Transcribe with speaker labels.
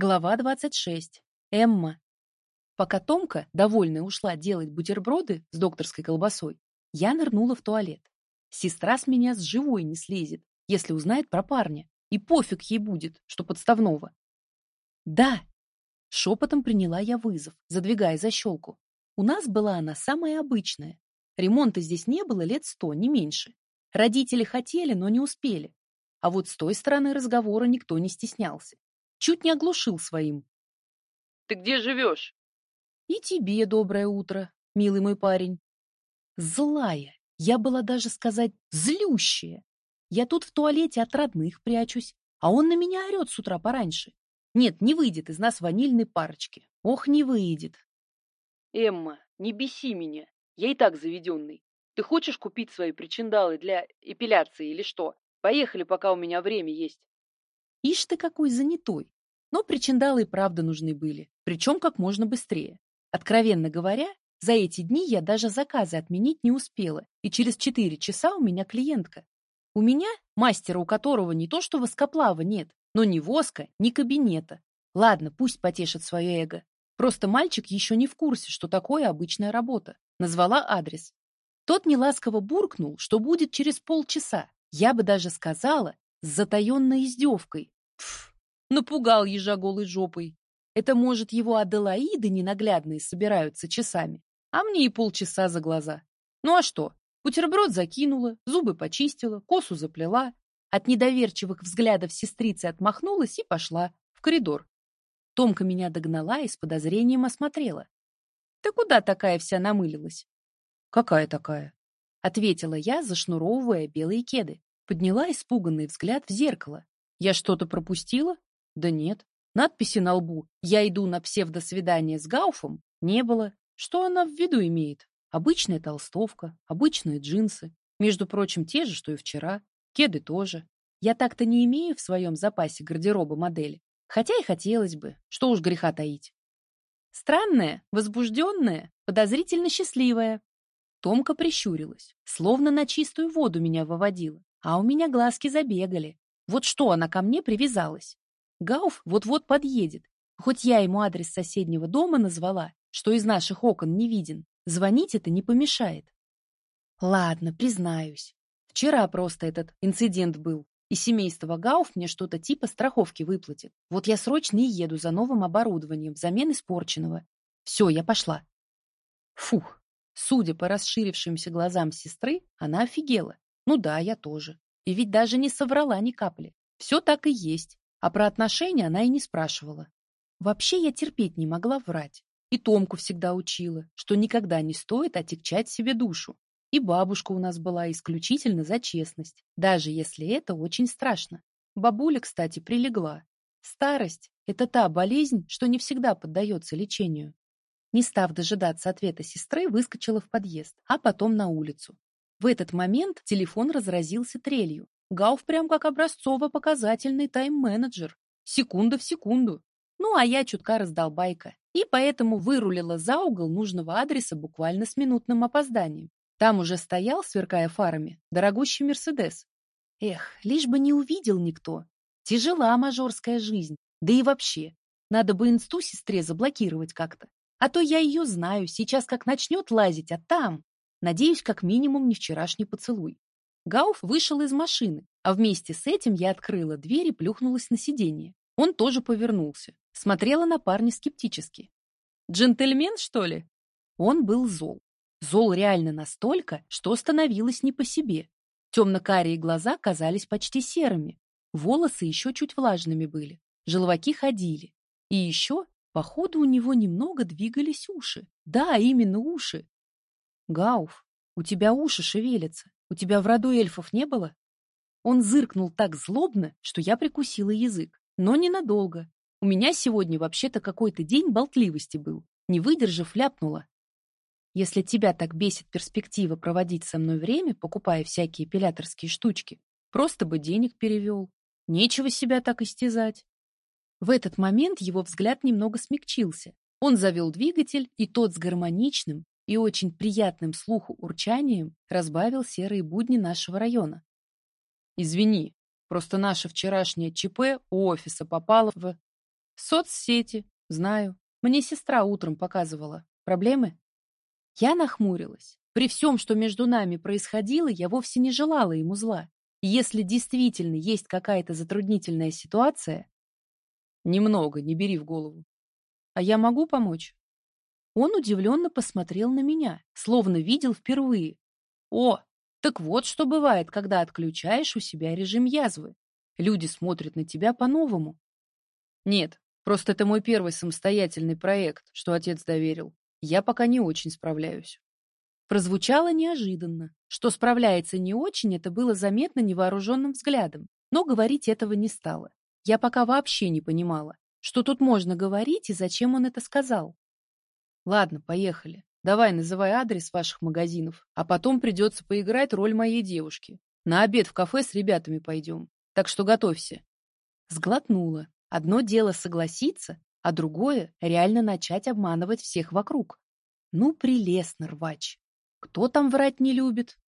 Speaker 1: Глава 26. Эмма. Пока Томка, довольная, ушла делать бутерброды с докторской колбасой, я нырнула в туалет. Сестра с меня с живой не слезет, если узнает про парня. И пофиг ей будет, что подставного. Да, шепотом приняла я вызов, задвигая защелку. У нас была она самая обычная. Ремонта здесь не было лет сто, не меньше. Родители хотели, но не успели. А вот с той стороны разговора никто не стеснялся чуть не оглушил своим.
Speaker 2: «Ты где живешь?»
Speaker 1: «И тебе доброе утро, милый мой парень». Злая, я была даже сказать злющая. Я тут в туалете от родных прячусь, а он на меня орет с утра пораньше. Нет, не выйдет из нас ванильной парочки. Ох, не выйдет.
Speaker 2: Эмма, не беси меня. Я и так заведенный. Ты хочешь купить свои причиндалы для эпиляции или что? Поехали, пока у меня время есть.
Speaker 1: Ишь ты какой занятой. Но причиндалы и правда нужны были, причем как можно быстрее. Откровенно говоря, за эти дни я даже заказы отменить не успела, и через четыре часа у меня клиентка. У меня, мастера, у которого не то что воскоплава нет, но ни воска, ни кабинета. Ладно, пусть потешит свое эго. Просто мальчик еще не в курсе, что такое обычная работа. Назвала адрес. Тот неласково буркнул, что будет через полчаса. Я бы даже сказала, с затаенной издевкой. Напугал ежа голой жопой. Это, может, его Аделаиды ненаглядные собираются часами, а мне и полчаса за глаза. Ну а что? Бутерброд закинула, зубы почистила, косу заплела, от недоверчивых взглядов сестрицы отмахнулась и пошла в коридор. Томка меня догнала и с подозрением осмотрела. «Ты куда такая вся намылилась?» «Какая такая?» — ответила я, зашнуровывая белые кеды. Подняла испуганный взгляд в зеркало. Я что-то пропустила? Да нет. Надписи на лбу «Я иду на псевдосвидание с Гауфом» не было. Что она в виду имеет? Обычная толстовка, обычные джинсы. Между прочим, те же, что и вчера. Кеды тоже. Я так-то не имею в своем запасе гардероба модели. Хотя и хотелось бы. Что уж греха таить. Странная, возбужденная, подозрительно счастливая. Томка прищурилась, словно на чистую воду меня выводила. А у меня глазки забегали. Вот что она ко мне привязалась. Гауф вот-вот подъедет. Хоть я ему адрес соседнего дома назвала, что из наших окон не виден, звонить это не помешает. Ладно, признаюсь. Вчера просто этот инцидент был, и семейство Гауф мне что-то типа страховки выплатит. Вот я срочно и еду за новым оборудованием взамен испорченного. Все, я пошла. Фух. Судя по расширившимся глазам сестры, она офигела. Ну да, я тоже. И ведь даже не соврала ни капли. Все так и есть. А про отношения она и не спрашивала. Вообще я терпеть не могла врать. И Томку всегда учила, что никогда не стоит отягчать себе душу. И бабушка у нас была исключительно за честность, даже если это очень страшно. Бабуля, кстати, прилегла. Старость – это та болезнь, что не всегда поддается лечению. Не став дожидаться ответа сестры, выскочила в подъезд, а потом на улицу. В этот момент телефон разразился трелью. Гауф прям как образцово-показательный тайм-менеджер. Секунда в секунду. Ну, а я чутка раздолбайка. И поэтому вырулила за угол нужного адреса буквально с минутным опозданием. Там уже стоял, сверкая фарами, дорогущий Мерседес. Эх, лишь бы не увидел никто. Тяжела мажорская жизнь. Да и вообще, надо бы инсту сестре заблокировать как-то. А то я ее знаю, сейчас как начнет лазить, а там... Надеюсь, как минимум не вчерашний поцелуй. Гауф вышел из машины, а вместе с этим я открыла дверь и плюхнулась на сиденье. Он тоже повернулся. Смотрела на парня скептически. «Джентльмен, что ли?» Он был зол. Зол реально настолько, что становилось не по себе. Темно-карие глаза казались почти серыми. Волосы еще чуть влажными были. Желваки ходили. И еще, походу, у него немного двигались уши. Да, именно уши. Гауф, у тебя уши шевелятся. У тебя в роду эльфов не было? Он зыркнул так злобно, что я прикусила язык. Но ненадолго. У меня сегодня вообще-то какой-то день болтливости был. Не выдержав, ляпнула. Если тебя так бесит перспектива проводить со мной время, покупая всякие эпиляторские штучки, просто бы денег перевел. Нечего себя так истязать. В этот момент его взгляд немного смягчился. Он завел двигатель, и тот с гармоничным, и очень приятным слуху урчанием разбавил серые будни нашего района. «Извини, просто наше вчерашнее ЧП у офиса попало в...» Соцсети. Знаю. Мне сестра утром показывала. Проблемы? Я нахмурилась. При всем, что между нами происходило, я вовсе не желала ему зла. Если действительно есть какая-то затруднительная ситуация... Немного, не бери в голову. А я могу помочь? Он удивленно посмотрел на меня, словно видел впервые. О, так вот что бывает, когда отключаешь у себя режим язвы. Люди смотрят на тебя по-новому. Нет, просто это мой первый самостоятельный проект, что отец доверил. Я пока не очень справляюсь. Прозвучало неожиданно. Что справляется не очень, это было заметно невооруженным взглядом. Но говорить этого не стало. Я пока вообще не понимала, что тут можно говорить и зачем он это сказал. Ладно, поехали. Давай, называй адрес ваших магазинов, а потом придется поиграть роль моей девушки. На обед в кафе с ребятами пойдем. Так что готовься. Сглотнула. Одно дело согласиться, а другое — реально начать обманывать всех вокруг. Ну, прелестно, рвач. Кто там врать не любит?